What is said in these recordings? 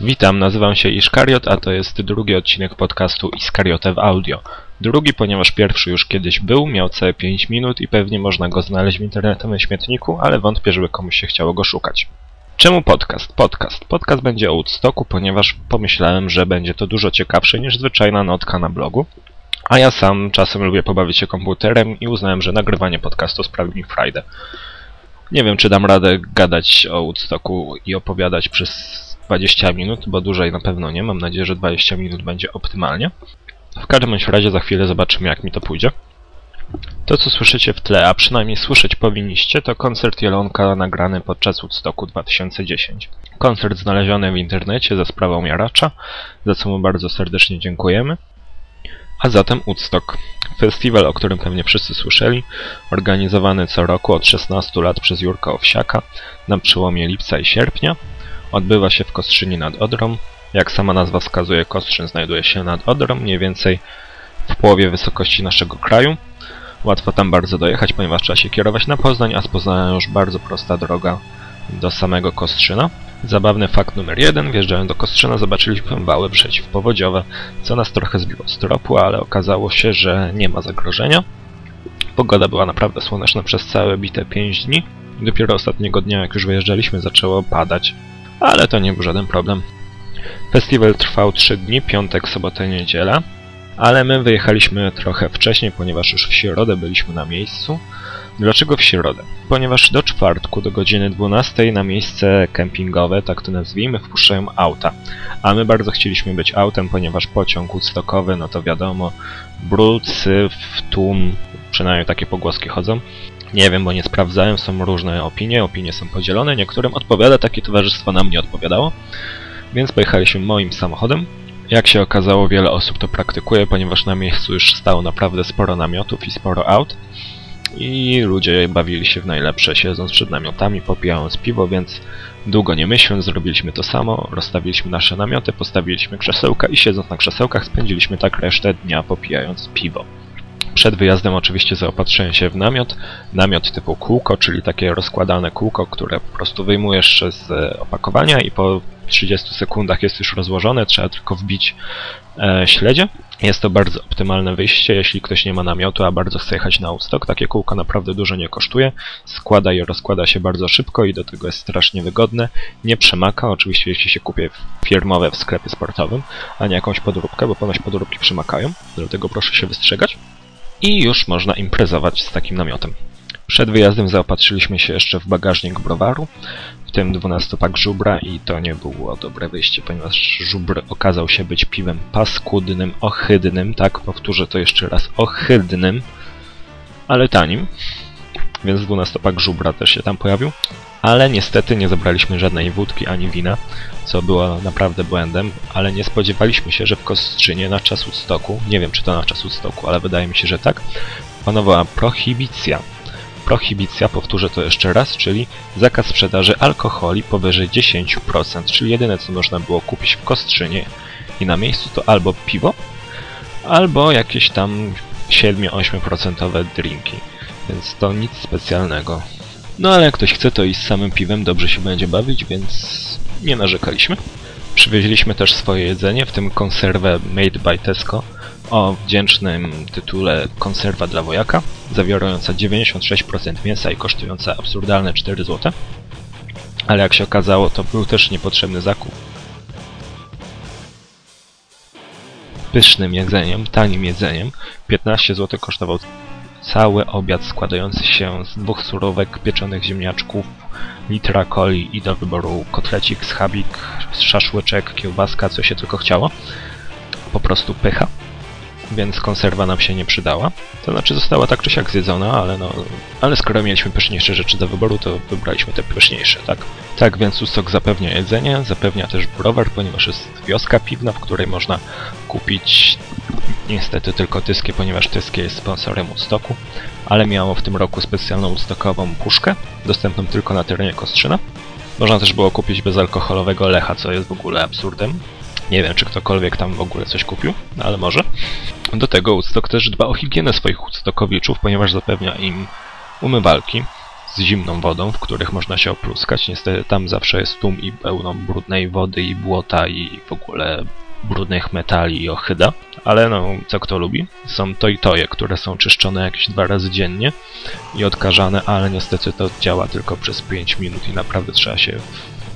Witam, nazywam się Iskariot, a to jest drugi odcinek podcastu Iskariotę w audio. Drugi, ponieważ pierwszy już kiedyś był, miał całe 5 minut i pewnie można go znaleźć w internetowym śmietniku, ale wątpię, żeby komuś się chciało go szukać. Czemu podcast? Podcast. Podcast będzie o Woodstocku, ponieważ pomyślałem, że będzie to dużo ciekawsze niż zwyczajna notka na blogu. A ja sam czasem lubię pobawić się komputerem i uznałem, że nagrywanie podcastu sprawi mi frajdę. Nie wiem, czy dam radę gadać o Woodstocku i opowiadać przez 20 minut, bo dłużej na pewno nie. Mam nadzieję, że 20 minut będzie optymalnie. W każdym razie za chwilę zobaczymy, jak mi to pójdzie. To, co słyszycie w tle, a przynajmniej słyszeć powinniście, to koncert Jelonka nagrany podczas Woodstocku 2010. Koncert znaleziony w internecie za sprawą Jaracza, za co mu bardzo serdecznie dziękujemy. A zatem Woodstock. Festiwal, o którym pewnie wszyscy słyszeli, organizowany co roku od 16 lat przez Jurka Owsiaka na przełomie lipca i sierpnia. Odbywa się w Kostrzyni nad Odrą. Jak sama nazwa wskazuje, Kostrzyn znajduje się nad Odrą, mniej więcej w połowie wysokości naszego kraju. Łatwo tam bardzo dojechać, ponieważ trzeba się kierować na Poznań, a z Poznania już bardzo prosta droga do samego Kostrzyna. Zabawny fakt numer jeden. Wjeżdżając do Kostrzyna zobaczyliśmy wały przeciwpowodziowe, co nas trochę zbiło z tropu, ale okazało się, że nie ma zagrożenia. Pogoda była naprawdę słoneczna przez całe bite 5 dni. Dopiero ostatniego dnia, jak już wyjeżdżaliśmy, zaczęło padać, ale to nie był żaden problem. Festiwal trwał 3 dni, piątek, sobotę, niedziela, ale my wyjechaliśmy trochę wcześniej, ponieważ już w środę byliśmy na miejscu. Dlaczego w środę? Ponieważ do czwartku, do godziny 12 na miejsce kempingowe, tak to nazwijmy, wpuszczają auta. A my bardzo chcieliśmy być autem, ponieważ pociąg woodstockowy, no to wiadomo, brud, syf, tłum, przynajmniej takie pogłoski chodzą. Nie wiem, bo nie sprawdzałem, są różne opinie, opinie są podzielone, niektórym odpowiada, takie towarzystwo nam nie odpowiadało. Więc pojechaliśmy moim samochodem. Jak się okazało, wiele osób to praktykuje, ponieważ na miejscu już stało naprawdę sporo namiotów i sporo aut. I ludzie bawili się w najlepsze, siedząc przed namiotami, popijając piwo, więc długo nie myśląc, zrobiliśmy to samo. Rozstawiliśmy nasze namioty, postawiliśmy krzesełka i siedząc na krzesełkach spędziliśmy tak resztę dnia popijając piwo. Przed wyjazdem oczywiście zaopatrzyłem się w namiot. Namiot typu kółko, czyli takie rozkładane kółko, które po prostu wyjmujesz z opakowania i po 30 sekundach jest już rozłożone, trzeba tylko wbić e, śledzie. Jest to bardzo optymalne wyjście, jeśli ktoś nie ma namiotu, a bardzo chce jechać na Woodstock. Takie kółko naprawdę dużo nie kosztuje. Składa i rozkłada się bardzo szybko i do tego jest strasznie wygodne. Nie przemaka, oczywiście jeśli się kupie firmowe w sklepie sportowym, a nie jakąś podróbkę, bo ponoć podróbki przemakają. Dlatego proszę się wystrzegać. I już można imprezować z takim namiotem. Przed wyjazdem zaopatrzyliśmy się jeszcze w bagażnik browaru, w tym 12-pak żubra i to nie było dobre wyjście, ponieważ żubr okazał się być piwem paskudnym, ohydnym, tak, powtórzę to jeszcze raz, ohydnym, ale tanim, więc 12-pak żubra też się tam pojawił, ale niestety nie zabraliśmy żadnej wódki ani wina, co było naprawdę błędem, ale nie spodziewaliśmy się, że w Kostrzynie na czas Woodstocku, nie wiem czy to na czas Woodstocku, ale wydaje mi się, że tak, panowała prohibicja prohibicja, powtórzę to jeszcze raz, czyli zakaz sprzedaży alkoholi powyżej 10%, czyli jedyne co można było kupić w Kostrzynie i na miejscu to albo piwo, albo jakieś tam 7-8% drinki, więc to nic specjalnego. No ale jak ktoś chce, to i z samym piwem dobrze się będzie bawić, więc nie narzekaliśmy. Przywieźliśmy też swoje jedzenie, w tym konserwę Made by Tesco, o wdzięcznym tytule Konserwa dla wojaka, zawierająca 96% mięsa i kosztująca absurdalne 4 zł. Ale jak się okazało, to był też niepotrzebny zakup. Pysznym jedzeniem, tanim jedzeniem, 15 zł kosztował cały obiad składający się z dwóch surówek, pieczonych ziemniaczków, litra coli i do wyboru kotlecik, schabik, szaszłyczek, kiełbaska, co się tylko chciało. Po prostu pycha więc konserwa nam się nie przydała. To znaczy została tak czy siak zjedzona, ale no... Ale skoro mieliśmy pyszniejsze rzeczy do wyboru, to wybraliśmy te pyszniejsze, tak? Tak więc Ustok zapewnia jedzenie, zapewnia też browar, ponieważ jest wioska piwna, w której można kupić niestety tylko Tyskie, ponieważ Tyskie jest sponsorem Woodstocku, ale miało w tym roku specjalną Woodstockową puszkę, dostępną tylko na terenie Kostrzyna. Można też było kupić bezalkoholowego Lecha, co jest w ogóle absurdem, nie wiem, czy ktokolwiek tam w ogóle coś kupił, ale może. Do tego Woodstock też dba o higienę swoich Woodstockowiczów, ponieważ zapewnia im umywalki, z zimną wodą, w których można się opluskać. Niestety tam zawsze jest tłum i pełno brudnej wody i błota i w ogóle brudnych metali i ochyda. Ale no, co kto lubi. Są to i toje, które są czyszczone jakieś dwa razy dziennie i odkażane, ale niestety to działa tylko przez 5 minut i naprawdę trzeba się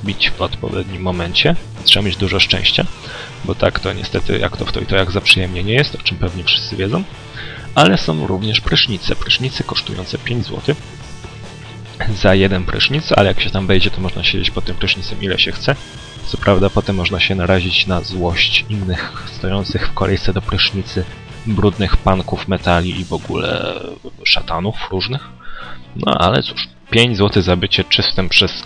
bić w odpowiednim momencie. Trzeba mieć dużo szczęścia, bo tak to niestety jak to w to i to jak za przyjemnie nie jest, o czym pewnie wszyscy wiedzą. Ale są również prysznice. Prysznice kosztujące 5 zł za jeden prysznic, ale jak się tam wejdzie, to można siedzieć pod tym prysznicem ile się chce. Co prawda potem można się narazić na złość innych stojących w kolejce do prysznicy brudnych panków metali i w ogóle szatanów różnych. No ale cóż, 5 zł za bycie czystym przez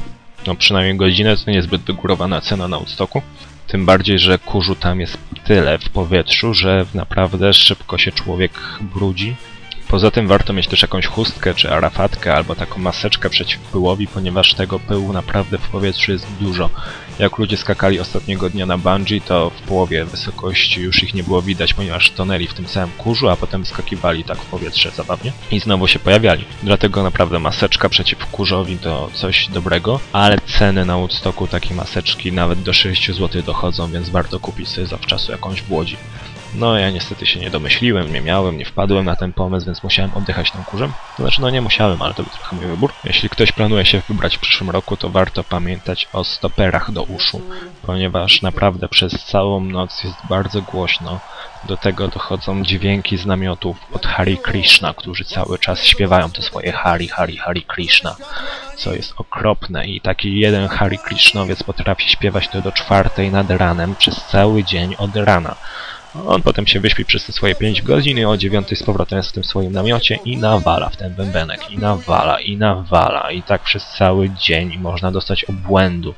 no przynajmniej godzinę to niezbyt wygórowana cena na Woodstocku. Tym bardziej, że kurzu tam jest tyle w powietrzu, że naprawdę szybko się człowiek brudzi Poza tym warto mieć też jakąś chustkę czy arafatkę albo taką maseczkę przeciw pyłowi, ponieważ tego pyłu naprawdę w powietrzu jest dużo. Jak ludzie skakali ostatniego dnia na bungee, to w połowie wysokości już ich nie było widać, ponieważ tonęli w tym samym kurzu, a potem skakiwali tak w powietrze zabawnie i znowu się pojawiali. Dlatego naprawdę maseczka przeciw kurzowi to coś dobrego, ale ceny na Woodstocku takiej maseczki nawet do 6 zł dochodzą, więc warto kupić sobie zawczasu jakąś w Łodzi. No ja niestety się nie domyśliłem, nie miałem, nie wpadłem na ten pomysł, więc musiałem oddychać tą kurzem. Znaczy, no nie musiałem, ale to był trochę mój wybór. Jeśli ktoś planuje się wybrać w przyszłym roku, to warto pamiętać o stoperach do uszu, ponieważ naprawdę przez całą noc jest bardzo głośno. Do tego dochodzą dźwięki z namiotów od Hari Krishna, którzy cały czas śpiewają te swoje Hari, Hari, Hari Krishna, co jest okropne i taki jeden Hari Krishnowiec potrafi śpiewać to do czwartej nad ranem przez cały dzień od rana. On potem się wyśpi przez te swoje 5 godzin i o 9 z powrotem jest w tym swoim namiocie i nawala w ten bębenek, i nawala, i nawala, i tak przez cały dzień można dostać obłędu.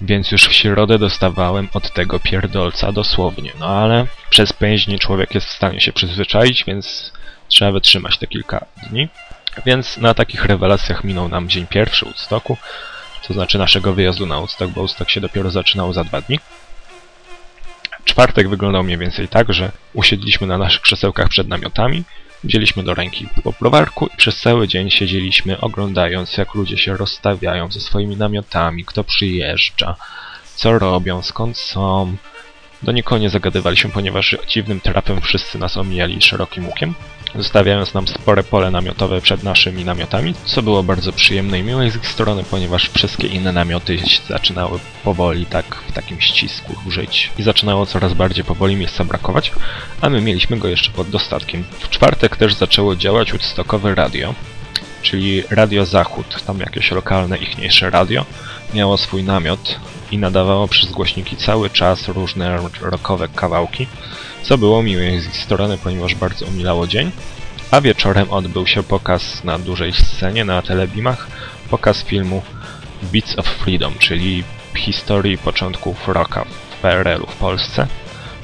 Więc już w środę dostawałem od tego pierdolca dosłownie, no ale przez 5 dni człowiek jest w stanie się przyzwyczaić, więc trzeba wytrzymać te kilka dni. Więc na takich rewelacjach minął nam dzień pierwszy Woodstocku, to znaczy naszego wyjazdu na Woodstock, bo Woodstock się dopiero zaczynał za dwa dni. Czwartek wyglądał mniej więcej tak, że usiedliśmy na naszych krzesełkach przed namiotami, wzięliśmy do ręki po browarku i przez cały dzień siedzieliśmy oglądając jak ludzie się rozstawiają ze swoimi namiotami, kto przyjeżdża, co robią, skąd są. Do nikogo nie zagadywaliśmy, ponieważ dziwnym trapem wszyscy nas omijali szerokim łukiem zostawiając nam spore pole namiotowe przed naszymi namiotami, co było bardzo przyjemne i miłe z ich strony, ponieważ wszystkie inne namioty zaczynały powoli tak w takim ścisku żyć i zaczynało coraz bardziej powoli miejsca brakować, a my mieliśmy go jeszcze pod dostatkiem. W czwartek też zaczęło działać Woodstockowe radio, czyli Radio Zachód, tam jakieś lokalne, ichniejsze radio, miało swój namiot i nadawało przez głośniki cały czas różne rockowe kawałki, co było miłe z ich strony, ponieważ bardzo umilało dzień. A wieczorem odbył się pokaz na dużej scenie na telebimach, pokaz filmu Beats of Freedom, czyli historii początków rocka w PRL-u w Polsce.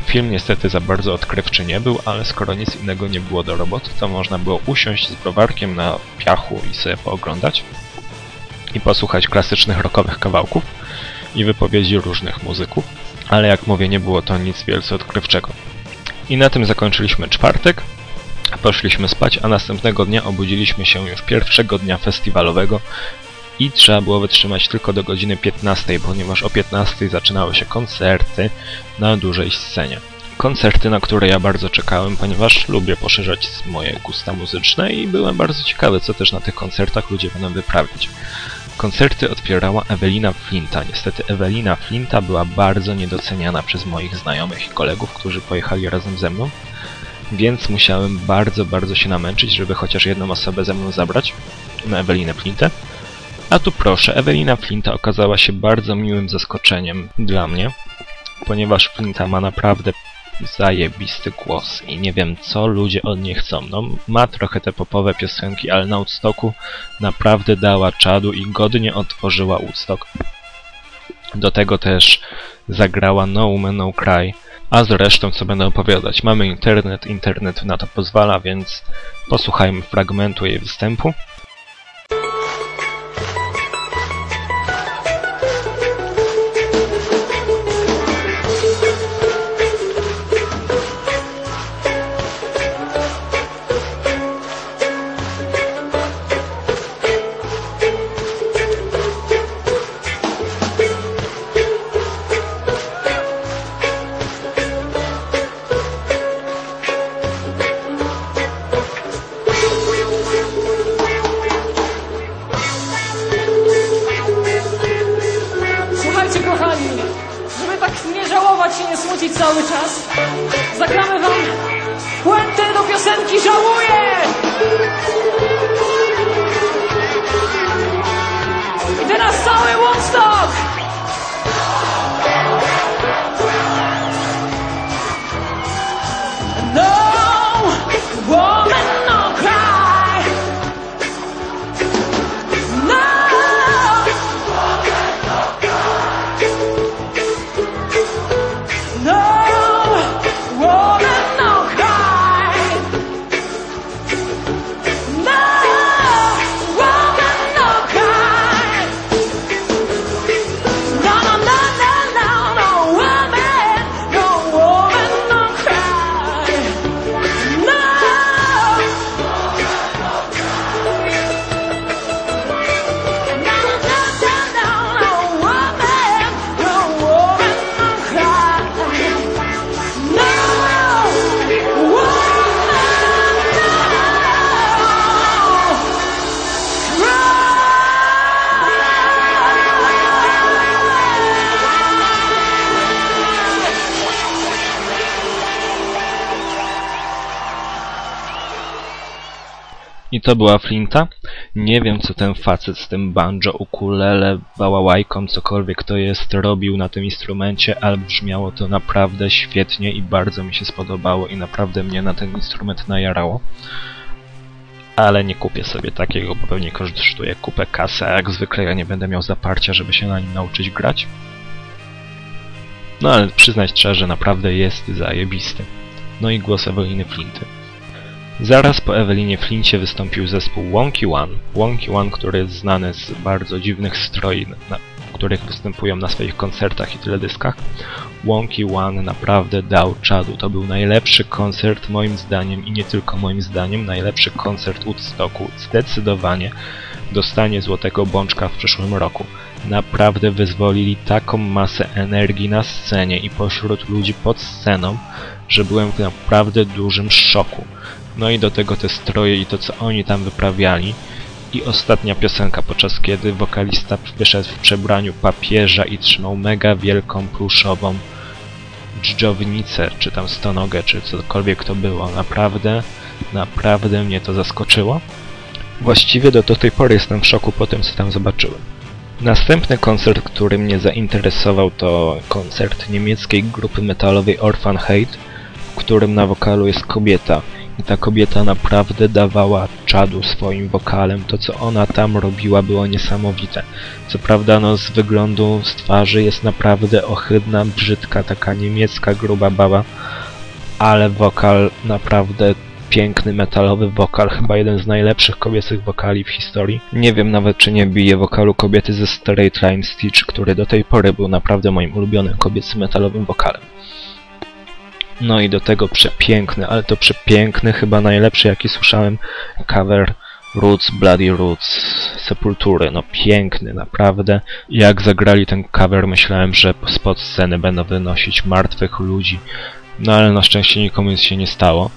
Film niestety za bardzo odkrywczy nie był, ale skoro nic innego nie było do roboty, to można było usiąść z browarkiem na piachu i sobie pooglądać i posłuchać klasycznych rockowych kawałków i wypowiedzi różnych muzyków, ale jak mówię, nie było to nic wielce odkrywczego. I na tym zakończyliśmy czwartek. Poszliśmy spać, a następnego dnia obudziliśmy się już pierwszego dnia festiwalowego i trzeba było wytrzymać tylko do godziny 15, ponieważ o 15 zaczynały się koncerty na dużej scenie. Koncerty, na które ja bardzo czekałem, ponieważ lubię poszerzać moje gusta muzyczne i byłem bardzo ciekawy, co też na tych koncertach ludzie będą wyprawiać. Koncerty otwierała Ewelina Flinta. Niestety Ewelina Flinta była bardzo niedoceniana przez moich znajomych i kolegów, którzy pojechali razem ze mną, więc musiałem bardzo, bardzo się namęczyć, żeby chociaż jedną osobę ze mną zabrać na Ewelinę Flintę. A tu proszę, Ewelina Flinta okazała się bardzo miłym zaskoczeniem dla mnie, ponieważ Flinta ma naprawdę zajebisty głos i nie wiem co ludzie od niej chcą. No ma trochę te popowe piosenki, ale na Woodstocku naprawdę dała czadu i godnie otworzyła Woodstock. Do tego też zagrała No Woman No Cry, a zresztą co będę opowiadać. Mamy internet, internet na to pozwala, więc posłuchajmy fragmentu jej występu. To była Flinta. Nie wiem, co ten facet z tym banjo, ukulele, bałałajką, cokolwiek to jest, robił na tym instrumencie, ale brzmiało to naprawdę świetnie i bardzo mi się spodobało i naprawdę mnie na ten instrument najarało. Ale nie kupię sobie takiego, bo pewnie kosztuje kupę kasy, a jak zwykle ja nie będę miał zaparcia, żeby się na nim nauczyć grać. No ale przyznać trzeba, że naprawdę jest zajebisty. No i głos Eweliny Flinty. Zaraz po Ewelinie Flincie wystąpił zespół Wonky One. Wonky One, który jest znany z bardzo dziwnych stroi, na których występują na swoich koncertach i teledyskach. Wonky One naprawdę dał czadu. To był najlepszy koncert moim zdaniem i nie tylko moim zdaniem, najlepszy koncert Woodstocku. Zdecydowanie dostanie Złotego Bączka w przyszłym roku. Naprawdę wyzwolili taką masę energii na scenie i pośród ludzi pod sceną, że byłem w naprawdę dużym szoku. No i do tego te stroje i to, co oni tam wyprawiali. I ostatnia piosenka, podczas kiedy wokalista wyszedł w przebraniu papieża i trzymał mega wielką pluszową dżdżownicę, czy tam stonogę, czy cokolwiek to było. Naprawdę, naprawdę mnie to zaskoczyło. Właściwie do, do tej pory jestem w szoku po tym, co tam zobaczyłem. Następny koncert, który mnie zainteresował, to koncert niemieckiej grupy metalowej Orphan Hate, w którym na wokalu jest kobieta. I ta kobieta naprawdę dawała czadu swoim wokalem. To, co ona tam robiła, było niesamowite. Co prawda, no, z wyglądu, z twarzy jest naprawdę ohydna, brzydka, taka niemiecka, gruba baba, ale wokal naprawdę piękny, metalowy wokal, chyba jeden z najlepszych kobiecych wokali w historii. Nie wiem nawet, czy nie bije wokalu kobiety ze Straight Line Stitch, który do tej pory był naprawdę moim ulubionym kobiecym metalowym wokalem. No i do tego przepiękny, ale to przepiękny, chyba najlepszy jaki słyszałem cover Roots, Bloody Roots, Sepultury. No piękny, naprawdę. Jak zagrali ten cover, myślałem, że spod sceny będą wynosić martwych ludzi. No ale na szczęście nikomu nic się nie stało.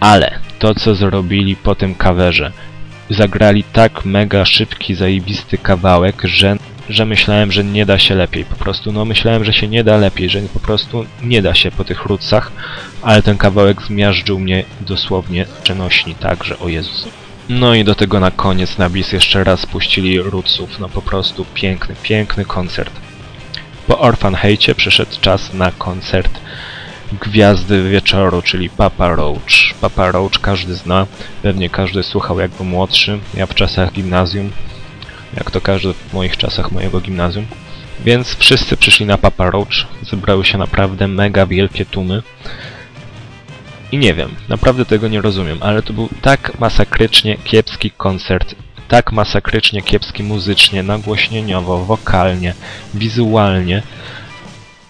Ale to, co zrobili po tym coverze, zagrali tak mega szybki, zajebisty kawałek, że że myślałem, że nie da się lepiej. Po prostu, no myślałem, że się nie da lepiej, że po prostu nie da się po tych rucach, ale ten kawałek zmiażdżył mnie dosłownie przenośni tak, że o Jezus. No i do tego na koniec na bis jeszcze raz puścili Ruców, no po prostu piękny, piękny koncert. Po Orphan Hate przyszedł czas na koncert Gwiazdy Wieczoru, czyli Papa Roach. Papa Roach każdy zna, pewnie każdy słuchał jakby młodszy, ja w czasach gimnazjum, jak to każdy w moich czasach mojego gimnazjum. Więc wszyscy przyszli na Papa Roach, zebrały się naprawdę mega wielkie tłumy. I nie wiem, naprawdę tego nie rozumiem, ale to był tak masakrycznie kiepski koncert, tak masakrycznie kiepski muzycznie, nagłośnieniowo, wokalnie, wizualnie,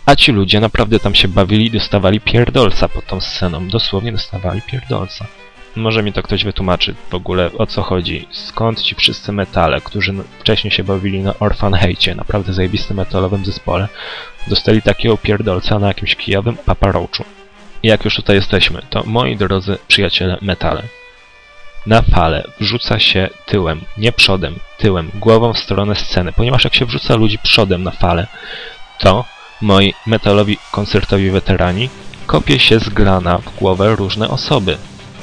a ci ludzie naprawdę tam się bawili i dostawali pierdolca pod tą sceną, dosłownie dostawali pierdolca. Może mi to ktoś wytłumaczy w ogóle o co chodzi. Skąd ci wszyscy metale, którzy wcześniej się bawili na Orphan Hate, naprawdę zajebistym metalowym zespole, dostali takiego pierdolca na jakimś kijowym paparoaczu. I jak już tutaj jesteśmy, to moi drodzy przyjaciele metale. Na falę wrzuca się tyłem, nie przodem, tyłem, głową w stronę sceny, ponieważ jak się wrzuca ludzi przodem na falę, to moi metalowi koncertowi weterani kopie się z grana w głowę różne osoby.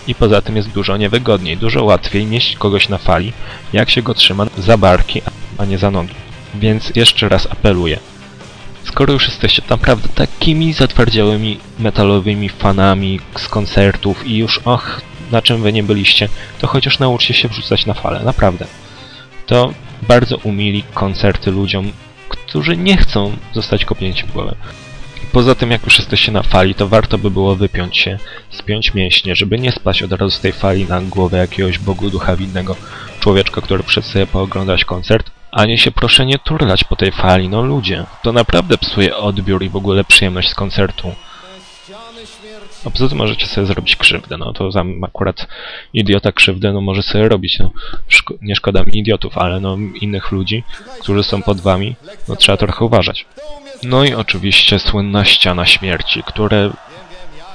I poza tym jest dużo niewygodniej, dużo łatwiej nieść kogoś na fali, jak się go trzyma za barki, a nie za nogi. Więc jeszcze raz apeluję. Skoro już jesteście naprawdę takimi zatwardziałymi metalowymi fanami z koncertów i już och, na czym wy nie byliście, to chociaż nauczcie się wrzucać na falę, naprawdę. To bardzo umili koncerty ludziom, którzy nie chcą zostać kopnięci w głowę. Poza tym, jak już jesteście na fali, to warto by było wypiąć się, spiąć mięśnie, żeby nie spaść od razu z tej fali na głowę jakiegoś bogu ducha winnego człowieczka, który przyszedł sobie pooglądać koncert, a nie się proszę nie turlać po tej fali, no ludzie. To naprawdę psuje odbiór i w ogóle przyjemność z koncertu. A poza tym możecie sobie zrobić krzywdę, no to tam akurat idiota krzywdę, no może sobie robić, no szko nie szkoda mi idiotów, ale no innych ludzi, którzy są pod wami, no trzeba trochę uważać. No i oczywiście słynna ściana śmierci, które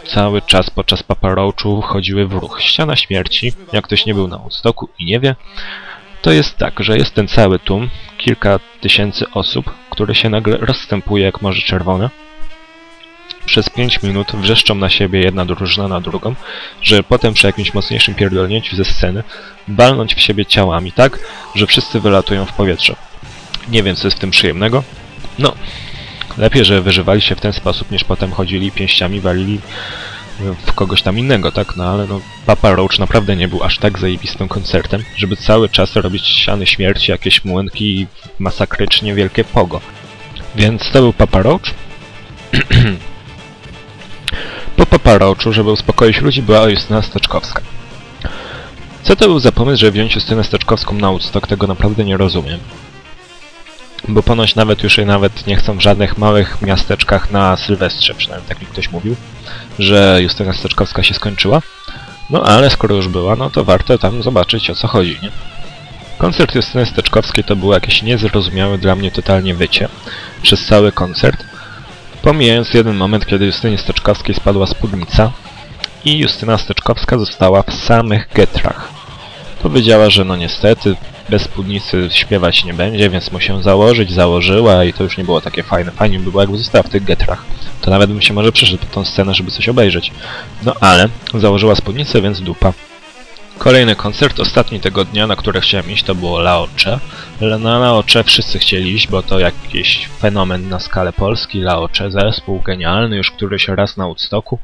cały czas podczas paparoaczu chodziły w ruch. Ściana śmierci, jak ktoś nie był na Woodstocku i nie wie, to jest tak, że jest ten cały tłum, kilka tysięcy osób, które się nagle rozstępuje jak Morze Czerwone. Przez 5 minut wrzeszczą na siebie jedna drużyna na drugą, żeby potem przy jakimś mocniejszym pierdolnięciu ze sceny balnąć w siebie ciałami tak, że wszyscy wylatują w powietrze. Nie wiem, co jest w tym przyjemnego. No, lepiej, że wyżywali się w ten sposób, niż potem chodzili pięściami, walili w kogoś tam innego, tak? No ale no, Papa Roach naprawdę nie był aż tak zajebistym koncertem, żeby cały czas robić siany śmierci, jakieś młynki i masakrycznie wielkie pogo. Więc to był Papa Roach. po Papa Roachu, żeby uspokoić ludzi, była Justyna Stoczkowska. Co to był za pomysł, żeby wziąć Justynę Stoczkowską na Woodstock? Tego naprawdę nie rozumiem. Bo ponoć nawet już jej nawet nie chcą w żadnych małych miasteczkach na Sylwestrze, przynajmniej tak mi ktoś mówił, że Justyna Stoczkowska się skończyła. No ale skoro już była, no to warto tam zobaczyć o co chodzi, nie? Koncert Justyny Steczkowskiej to było jakieś niezrozumiałe dla mnie totalnie wycie przez cały koncert. Pomijając jeden moment, kiedy Justynie Steczkowskiej spadła spódnica i Justyna Steczkowska została w samych getrach. Powiedziała, że no niestety bez spódnicy śpiewać nie będzie, więc mu się założyć, założyła i to już nie było takie fajne. Fajnie by było, jakby została w tych getrach. To nawet bym się może przeszedł po tą scenę, żeby coś obejrzeć. No ale założyła spódnicę, więc dupa. Kolejny koncert, ostatni tego dnia, na który chciałem iść, to było Laocze. Na Laocze wszyscy chcieli iść, bo to jakiś fenomen na skalę Polski. Laocze, zespół genialny, już któryś raz na Woodstocku.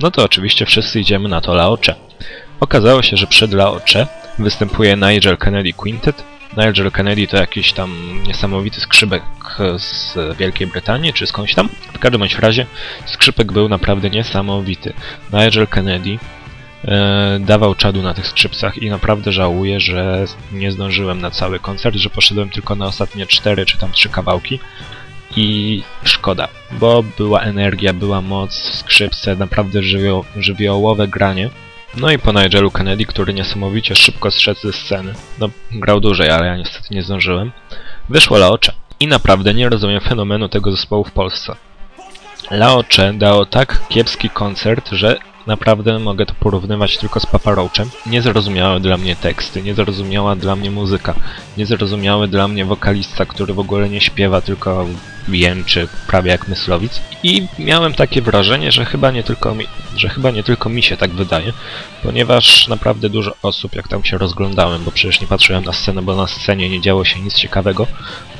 No to oczywiście wszyscy idziemy na to Laocze. Okazało się, że przed Laocze występuje Nigel Kennedy Quintet. Nigel Kennedy to jakiś tam niesamowity skrzypek z Wielkiej Brytanii, czy skądś tam. W każdym razie skrzypek był naprawdę niesamowity. Nigel Kennedy dawał czadu na tych skrzypcach i naprawdę żałuję, że nie zdążyłem na cały koncert, że poszedłem tylko na ostatnie cztery czy tam trzy kawałki. I szkoda, bo była energia, była moc, skrzypce, naprawdę żywio żywiołowe granie. No i po Nigelu Kennedy, który niesamowicie szybko zszedł ze sceny. No, grał dłużej, ale ja niestety nie zdążyłem. Wyszło Laocze. I naprawdę nie rozumiem fenomenu tego zespołu w Polsce. Laocze dało tak kiepski koncert, że naprawdę mogę to porównywać tylko z Papa Roachem. Niezrozumiałe dla mnie teksty, niezrozumiała dla mnie muzyka, niezrozumiały dla mnie wokalista, który w ogóle nie śpiewa, tylko jęczy prawie jak myslowic. I miałem takie wrażenie, że chyba nie tylko mi, że chyba nie tylko mi się tak wydaje, ponieważ naprawdę dużo osób, jak tam się rozglądałem, bo przecież nie patrzyłem na scenę, bo na scenie nie działo się nic ciekawego,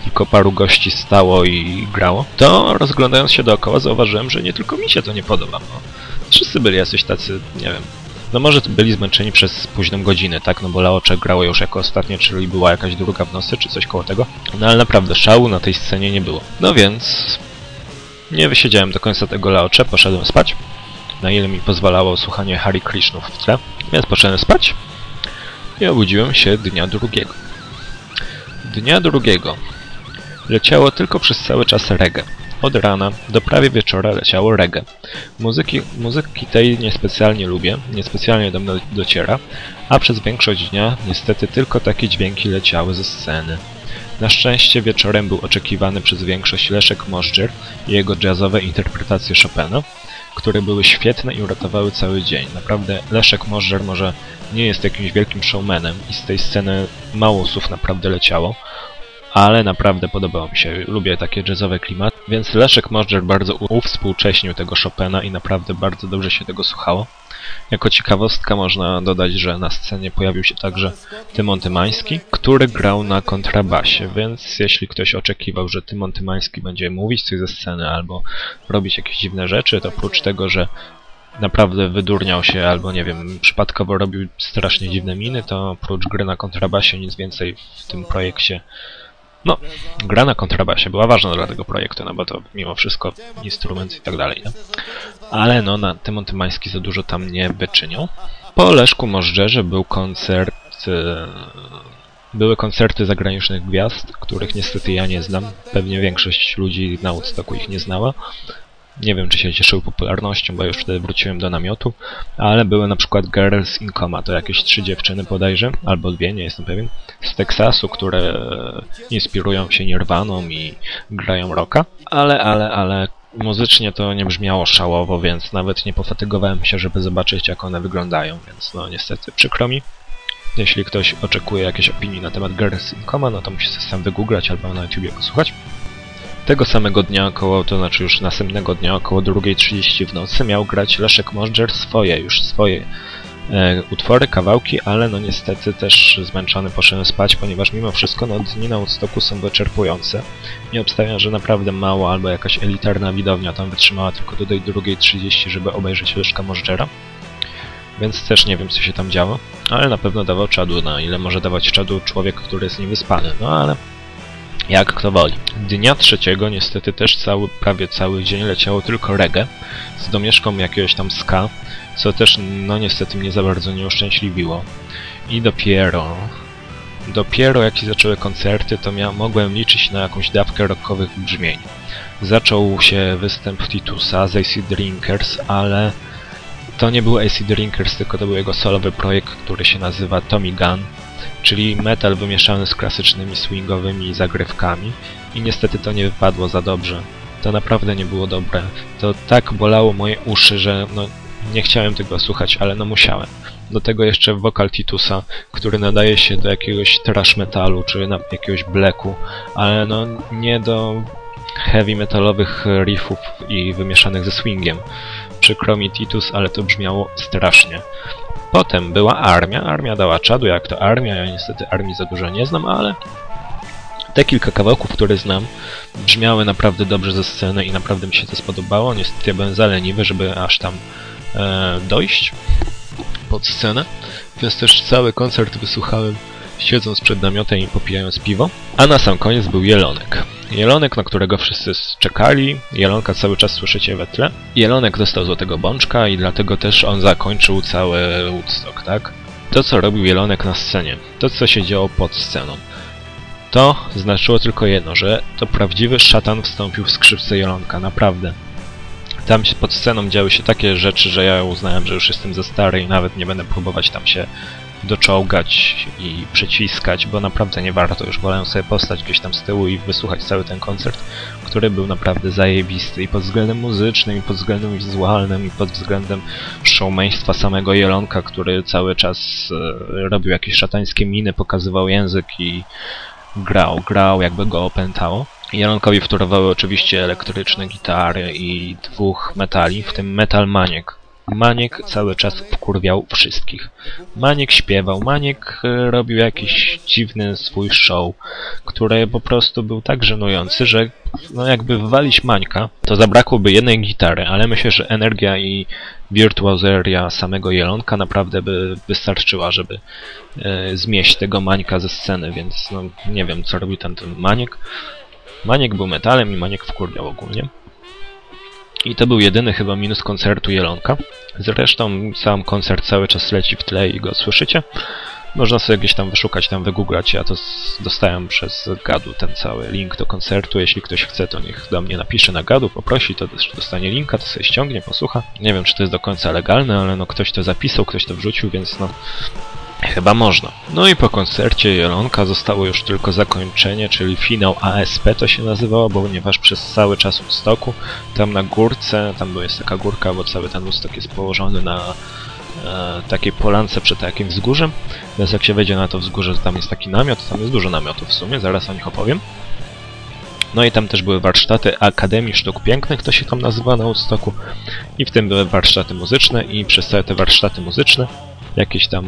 tylko paru gości stało i grało, to rozglądając się dookoła zauważyłem, że nie tylko mi się to nie podoba. Wszyscy byli jacyś tacy, nie wiem. No może byli zmęczeni przez późną godzinę, tak? No bo Laocze grało już jako ostatnie, czyli była jakaś druga w nocy, czy coś koło tego. No ale naprawdę szału na tej scenie nie było. No więc... Nie wysiedziałem do końca tego Laocze, poszedłem spać. Na ile mi pozwalało słuchanie Harry Krishnów w tle. Więc poszedłem spać. I obudziłem się dnia drugiego. Dnia drugiego. Leciało tylko przez cały czas reggae. Od rana do prawie wieczora leciało reggae. Muzyki, muzyki tej niespecjalnie lubię, niespecjalnie do mnie dociera, a przez większość dnia niestety tylko takie dźwięki leciały ze sceny. Na szczęście wieczorem był oczekiwany przez większość Leszek Możdżer i jego jazzowe interpretacje Chopina, które były świetne i uratowały cały dzień. Naprawdę Leszek Możdżer może nie jest jakimś wielkim showmanem i z tej sceny mało słów naprawdę leciało, ale naprawdę podobało mi się. Lubię takie jazzowe klimaty. Więc Leszek Możdżer bardzo uwspółcześnił tego Chopina i naprawdę bardzo dobrze się tego słuchało. Jako ciekawostka można dodać, że na scenie pojawił się także Tymon Tymański, który grał na kontrabasie, więc jeśli ktoś oczekiwał, że Tymon Tymański będzie mówić coś ze sceny albo robić jakieś dziwne rzeczy, to oprócz tego, że naprawdę wydurniał się albo nie wiem, przypadkowo robił strasznie dziwne miny, to oprócz gry na kontrabasie nic więcej w tym projekcie no, gra na kontrabasie była ważna dla tego projektu, no bo to mimo wszystko instrument i tak dalej, nie? Ale no, na Tymon Tymański za dużo tam nie wyczynią. Po Leszku Możdżerze był koncert... E, były koncerty zagranicznych gwiazd, których niestety ja nie znam. Pewnie większość ludzi na Woodstocku ich nie znała. Nie wiem, czy się cieszyły popularnością, bo już wtedy wróciłem do namiotu, ale były na przykład Girls in Coma, to jakieś trzy dziewczyny bodajże, albo dwie, nie jestem pewien, z Teksasu, które inspirują się Nirwaną i grają rocka, ale, ale, ale muzycznie to nie brzmiało szałowo, więc nawet nie pofatygowałem się, żeby zobaczyć, jak one wyglądają, więc no niestety przykro mi. Jeśli ktoś oczekuje jakiejś opinii na temat Girls in Coma, no to musi sam wygooglać albo na YouTubie posłuchać. Tego samego dnia około, to znaczy już następnego dnia około 2.30 w nocy miał grać Leszek Możdżer swoje, już swoje e, utwory, kawałki, ale no niestety też zmęczony poszedłem spać, ponieważ mimo wszystko no, dni na Woodstocku są wyczerpujące. Nie obstawiam, że naprawdę mało albo jakaś elitarna widownia tam wytrzymała tylko do tej 2.30, żeby obejrzeć Leszka Możdżera. Więc też nie wiem, co się tam działo, ale na pewno dawał czadu, na ile może dawać czadu człowiek, który jest niewyspany, no ale jak kto woli. Dnia trzeciego niestety też cały, prawie cały dzień leciało tylko reggae z domieszką jakiegoś tam ska, co też no niestety mnie za bardzo nie uszczęśliwiło. I dopiero, dopiero jak się zaczęły koncerty, to ja mogłem liczyć na jakąś dawkę rockowych brzmień. Zaczął się występ Titusa z AC Drinkers, ale to nie był AC Drinkers, tylko to był jego solowy projekt, który się nazywa Tommy Gun czyli metal wymieszany z klasycznymi swingowymi zagrywkami i niestety to nie wypadło za dobrze. To naprawdę nie było dobre. To tak bolało moje uszy, że no, nie chciałem tego słuchać, ale no musiałem. Do tego jeszcze wokal Titusa, który nadaje się do jakiegoś trash metalu, czy na jakiegoś blacku, ale no nie do heavy metalowych riffów i wymieszanych ze swingiem. Przykro mi Titus, ale to brzmiało strasznie. Potem była armia. Armia dała czadu, jak to armia. Ja niestety armii za dużo nie znam, ale te kilka kawałków, które znam, brzmiały naprawdę dobrze ze sceny i naprawdę mi się to spodobało. Niestety ja byłem za leniwy, żeby aż tam e, dojść pod scenę, więc też cały koncert wysłuchałem siedząc przed namiotem i popijając piwo. A na sam koniec był Jelonek. Jelonek, na którego wszyscy czekali. Jelonka cały czas słyszycie we tle. Jelonek dostał złotego bączka i dlatego też on zakończył cały Woodstock, tak? To, co robił Jelonek na scenie, to, co się działo pod sceną, to znaczyło tylko jedno, że to prawdziwy szatan wstąpił w skrzypce Jelonka, naprawdę. Tam pod sceną działy się takie rzeczy, że ja uznałem, że już jestem za stary i nawet nie będę próbować tam się doczołgać i przyciskać, bo naprawdę nie warto. Już wolę sobie postać gdzieś tam z tyłu i wysłuchać cały ten koncert, który był naprawdę zajebisty i pod względem muzycznym, i pod względem wizualnym, i pod względem showmeństwa samego Jelonka, który cały czas e, robił jakieś szatańskie miny, pokazywał język i grał, grał, jakby go opętało. Jelonkowi wtórowały oczywiście elektryczne gitary i dwóch metali, w tym Metal Maniek, Maniek cały czas wkurwiał wszystkich. Maniek śpiewał, Maniek e, robił jakiś dziwny swój show, który po prostu był tak żenujący, że no jakby wywalić Mańka, to zabrakłoby jednej gitary, ale myślę, że energia i wirtuozeria samego Jelonka naprawdę by wystarczyła, żeby e, zmieść tego Mańka ze sceny, więc no nie wiem, co robił ten, ten Maniek. Maniek był metalem i Maniek wkurwiał ogólnie. I to był jedyny chyba minus koncertu Jelonka. Zresztą sam koncert cały czas leci w tle i go słyszycie. Można sobie gdzieś tam wyszukać, tam wygooglać. Ja to dostałem przez gadu ten cały link do koncertu. Jeśli ktoś chce, to niech do mnie napisze na gadu, poprosi, to dostanie linka, to sobie ściągnie, posłucha. Nie wiem, czy to jest do końca legalne, ale no ktoś to zapisał, ktoś to wrzucił, więc no Chyba można. No i po koncercie Jelonka zostało już tylko zakończenie, czyli finał ASP to się nazywało, ponieważ przez cały czas stoku, tam na górce, tam jest taka górka, bo cały ten ustok jest położony na e, takiej polance przed takim wzgórzem, więc jak się wejdzie na to wzgórze, to tam jest taki namiot, tam jest dużo namiotów w sumie, zaraz o nich opowiem. No i tam też były warsztaty Akademii Sztuk Pięknych, to się tam nazywa na Woodstocku. I w tym były warsztaty muzyczne i przez całe te warsztaty muzyczne jakieś tam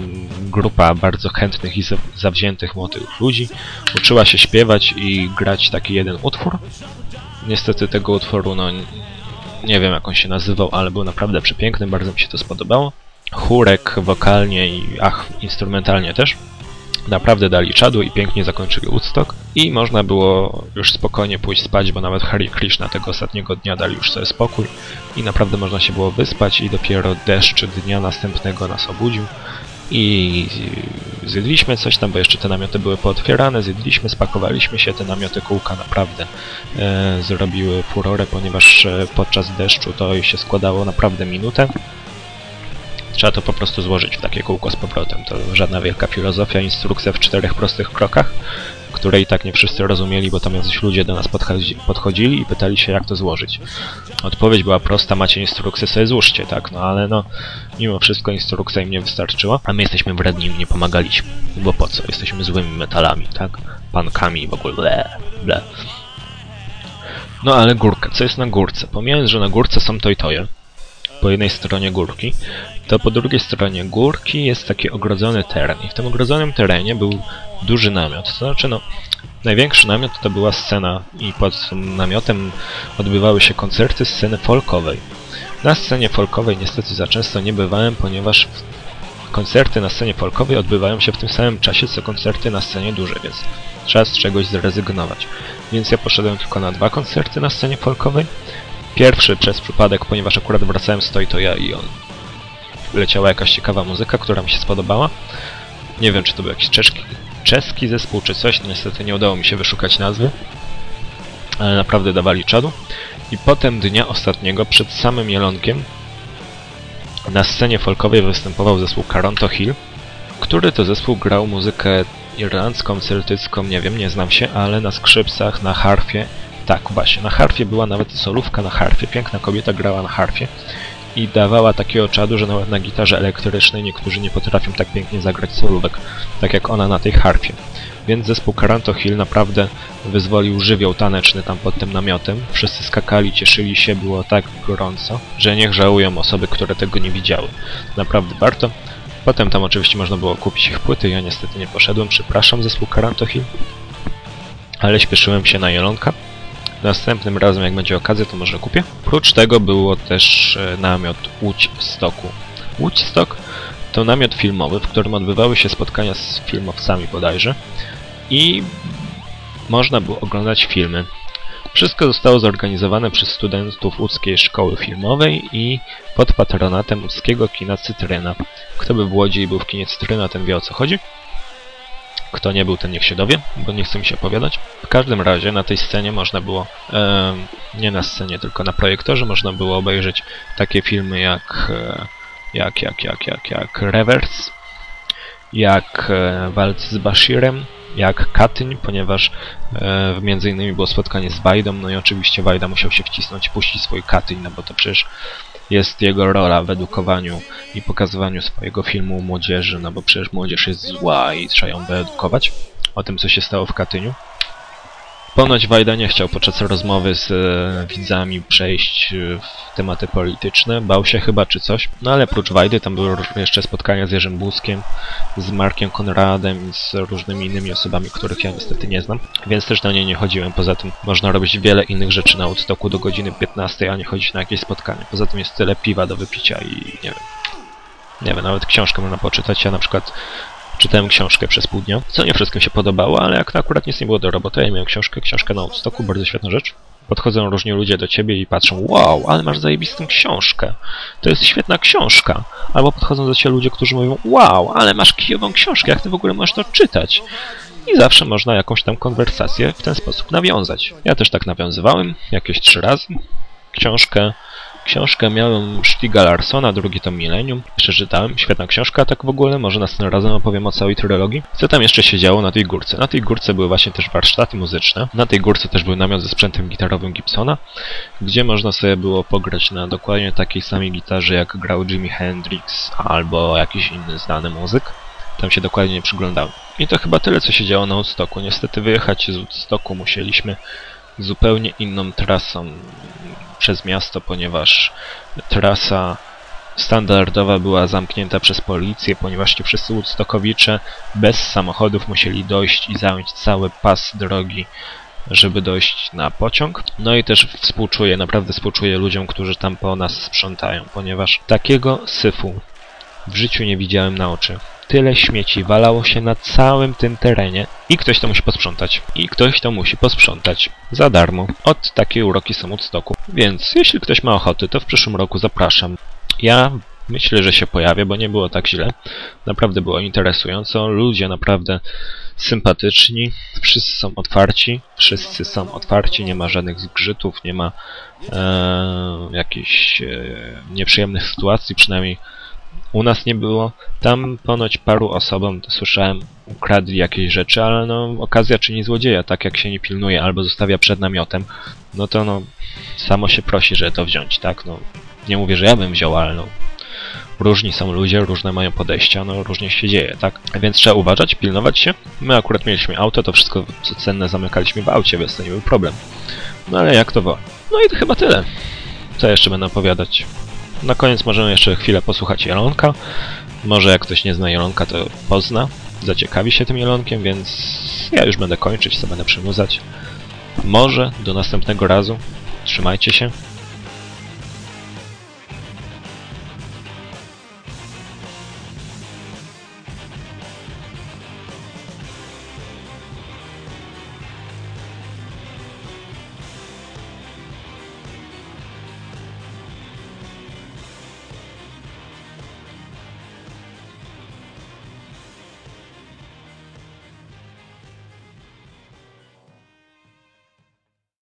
grupa bardzo chętnych i zawziętych młodych ludzi uczyła się śpiewać i grać taki jeden utwór. Niestety tego utworu, no nie wiem jak on się nazywał, ale był naprawdę przepiękny, bardzo mi się to spodobało. Chórek wokalnie i ach, instrumentalnie też naprawdę dali czadu i pięknie zakończyli Woodstock i można było już spokojnie pójść spać, bo nawet Harry Krishna tego ostatniego dnia dali już sobie spokój i naprawdę można się było wyspać i dopiero deszcz dnia następnego nas obudził. I zjedliśmy coś tam, bo jeszcze te namioty były pootwierane, zjedliśmy, spakowaliśmy się, te namioty kółka naprawdę e, zrobiły furorę, ponieważ e, podczas deszczu to się składało naprawdę minutę Trzeba to po prostu złożyć w takie kółko z powrotem. To żadna wielka filozofia, instrukcja w czterech prostych krokach, której i tak nie wszyscy rozumieli, bo tam jacyś ludzie do nas podchodzili i pytali się, jak to złożyć. Odpowiedź była prosta, macie instrukcję, sobie złóżcie, tak? No ale no, mimo wszystko instrukcja im nie wystarczyła, a my jesteśmy wredni nie pomagaliśmy. Bo po co? Jesteśmy złymi metalami, tak? Pankami w ogóle ble, ble. No ale górka, co jest na górce? Pomijając, że na górce są to i toje, po jednej stronie górki, to po drugiej stronie górki jest taki ogrodzony teren. I w tym ogrodzonym terenie był duży namiot. To znaczy, no, największy namiot to była scena i pod namiotem odbywały się koncerty sceny folkowej. Na scenie folkowej niestety za często nie bywałem, ponieważ koncerty na scenie folkowej odbywają się w tym samym czasie, co koncerty na scenie dużej, więc trzeba z czegoś zrezygnować. Więc ja poszedłem tylko na dwa koncerty na scenie folkowej, Pierwszy przez przypadek, ponieważ akurat wracałem z to ja i on leciała jakaś ciekawa muzyka, która mi się spodobała. Nie wiem, czy to był jakiś czeski, czeski zespół, czy coś. Niestety nie udało mi się wyszukać nazwy. Ale naprawdę dawali czadu. I potem dnia ostatniego, przed samym Jelonkiem, na scenie folkowej występował zespół Caronto Hill, który to zespół grał muzykę irlandzką, celtycką, nie wiem, nie znam się, ale na skrzypcach, na harfie tak, właśnie. Na harfie była nawet solówka na harfie. Piękna kobieta grała na harfie i dawała takiego czadu, że nawet na gitarze elektrycznej niektórzy nie potrafią tak pięknie zagrać solówek, tak jak ona na tej harfie. Więc zespół Caranto Hill naprawdę wyzwolił żywioł taneczny tam pod tym namiotem. Wszyscy skakali, cieszyli się, było tak gorąco, że niech żałują osoby, które tego nie widziały. Naprawdę warto. Potem tam oczywiście można było kupić ich płyty, ja niestety nie poszedłem, przepraszam zespół Caranto Hill. Ale śpieszyłem się na Jelonka. Następnym razem, jak będzie okazja, to może kupię. Prócz tego było też e, namiot Łódź Stoku. Łódź Stok to namiot filmowy, w którym odbywały się spotkania z filmowcami bodajże i można było oglądać filmy. Wszystko zostało zorganizowane przez studentów łódzkiej szkoły filmowej i pod patronatem łódzkiego kina Cytryna. Kto by w Łodzi był w kinie Cytryna, ten wie o co chodzi. Kto nie był, ten niech się dowie, bo nie chce mi się opowiadać. W każdym razie na tej scenie można było, e, nie na scenie, tylko na projektorze można było obejrzeć takie filmy jak, e, jak, jak, jak, jak, jak Reverse, jak e, Walc z Bashirem, jak Katyń, ponieważ e, między innymi było spotkanie z Wajdą, no i oczywiście Wajda musiał się wcisnąć puścić swój Katyń, no bo to przecież jest jego rola w edukowaniu i pokazywaniu swojego filmu młodzieży, no bo przecież młodzież jest zła i trzeba ją wyedukować o tym, co się stało w Katyniu. Ponoć Wajda nie chciał podczas rozmowy z e, widzami przejść e, w tematy polityczne, bał się chyba czy coś. No ale prócz Wajdy tam były jeszcze spotkania z Jerzym Buzkiem, z Markiem Konradem i z różnymi innymi osobami, których ja niestety nie znam, więc też na nie nie chodziłem. Poza tym można robić wiele innych rzeczy na Woodstocku do godziny 15, a nie chodzić na jakieś spotkanie. Poza tym jest tyle piwa do wypicia i nie wiem. Nie wiem, nawet książkę można poczytać. Ja na przykład Czytałem książkę przez pół dnia, co nie wszystkim się podobało, ale jak to akurat nic nie było do roboty, ja miałem książkę, książkę na Woodstocku, bardzo świetna rzecz. Podchodzą różni ludzie do ciebie i patrzą, wow, ale masz zajebistą książkę. To jest świetna książka. Albo podchodzą do ciebie ludzie, którzy mówią, wow, ale masz kijową książkę, jak ty w ogóle możesz to czytać? I zawsze można jakąś tam konwersację w ten sposób nawiązać. Ja też tak nawiązywałem, jakieś trzy razy. Książkę Książkę miałem Stiga Larsona, drugi to Millennium. Przeczytałem, świetna książka, tak w ogóle może następnym razem opowiem o całej trylogii. Co tam jeszcze się działo na tej górce? Na tej górce były właśnie też warsztaty muzyczne. Na tej górce też był namiot ze sprzętem gitarowym Gibsona, gdzie można sobie było pograć na dokładnie takiej samej gitarze, jak grał Jimi Hendrix albo jakiś inny znany muzyk. Tam się dokładnie nie przyglądałem. I to chyba tyle, co się działo na Woodstocku. Niestety wyjechać z Woodstocku musieliśmy zupełnie inną trasą przez miasto, ponieważ trasa standardowa była zamknięta przez policję, ponieważ ci wszyscy Woodstockowicze bez samochodów musieli dojść i zająć cały pas drogi, żeby dojść na pociąg. No i też współczuję, naprawdę współczuję ludziom, którzy tam po nas sprzątają, ponieważ takiego syfu w życiu nie widziałem na oczy. Tyle śmieci walało się na całym tym terenie i ktoś to musi posprzątać. I ktoś to musi posprzątać za darmo. Od takiej uroki są od stoku. Więc jeśli ktoś ma ochoty, to w przyszłym roku zapraszam. Ja myślę, że się pojawię, bo nie było tak źle. Naprawdę było interesująco. Ludzie naprawdę sympatyczni. Wszyscy są otwarci. Wszyscy są otwarci. Nie ma żadnych zgrzytów, nie ma e, jakichś e, nieprzyjemnych sytuacji, przynajmniej u nas nie było. Tam ponoć paru osobom, to słyszałem, ukradli jakieś rzeczy, ale no okazja czyni złodzieja, tak jak się nie pilnuje albo zostawia przed namiotem, no to no samo się prosi, żeby to wziąć, tak? No nie mówię, że ja bym wziął, ale no różni są ludzie, różne mają podejścia, no różnie się dzieje, tak? Więc trzeba uważać, pilnować się. My akurat mieliśmy auto, to wszystko co cenne zamykaliśmy w aucie, więc to nie był problem. No ale jak to woli. No i to chyba tyle. Co jeszcze będę opowiadać? Na koniec możemy jeszcze chwilę posłuchać Jelonka. Może jak ktoś nie zna Jelonka, to pozna, zaciekawi się tym Jelonkiem, więc ja już będę kończyć, co będę przynudzać. Może do następnego razu. Trzymajcie się.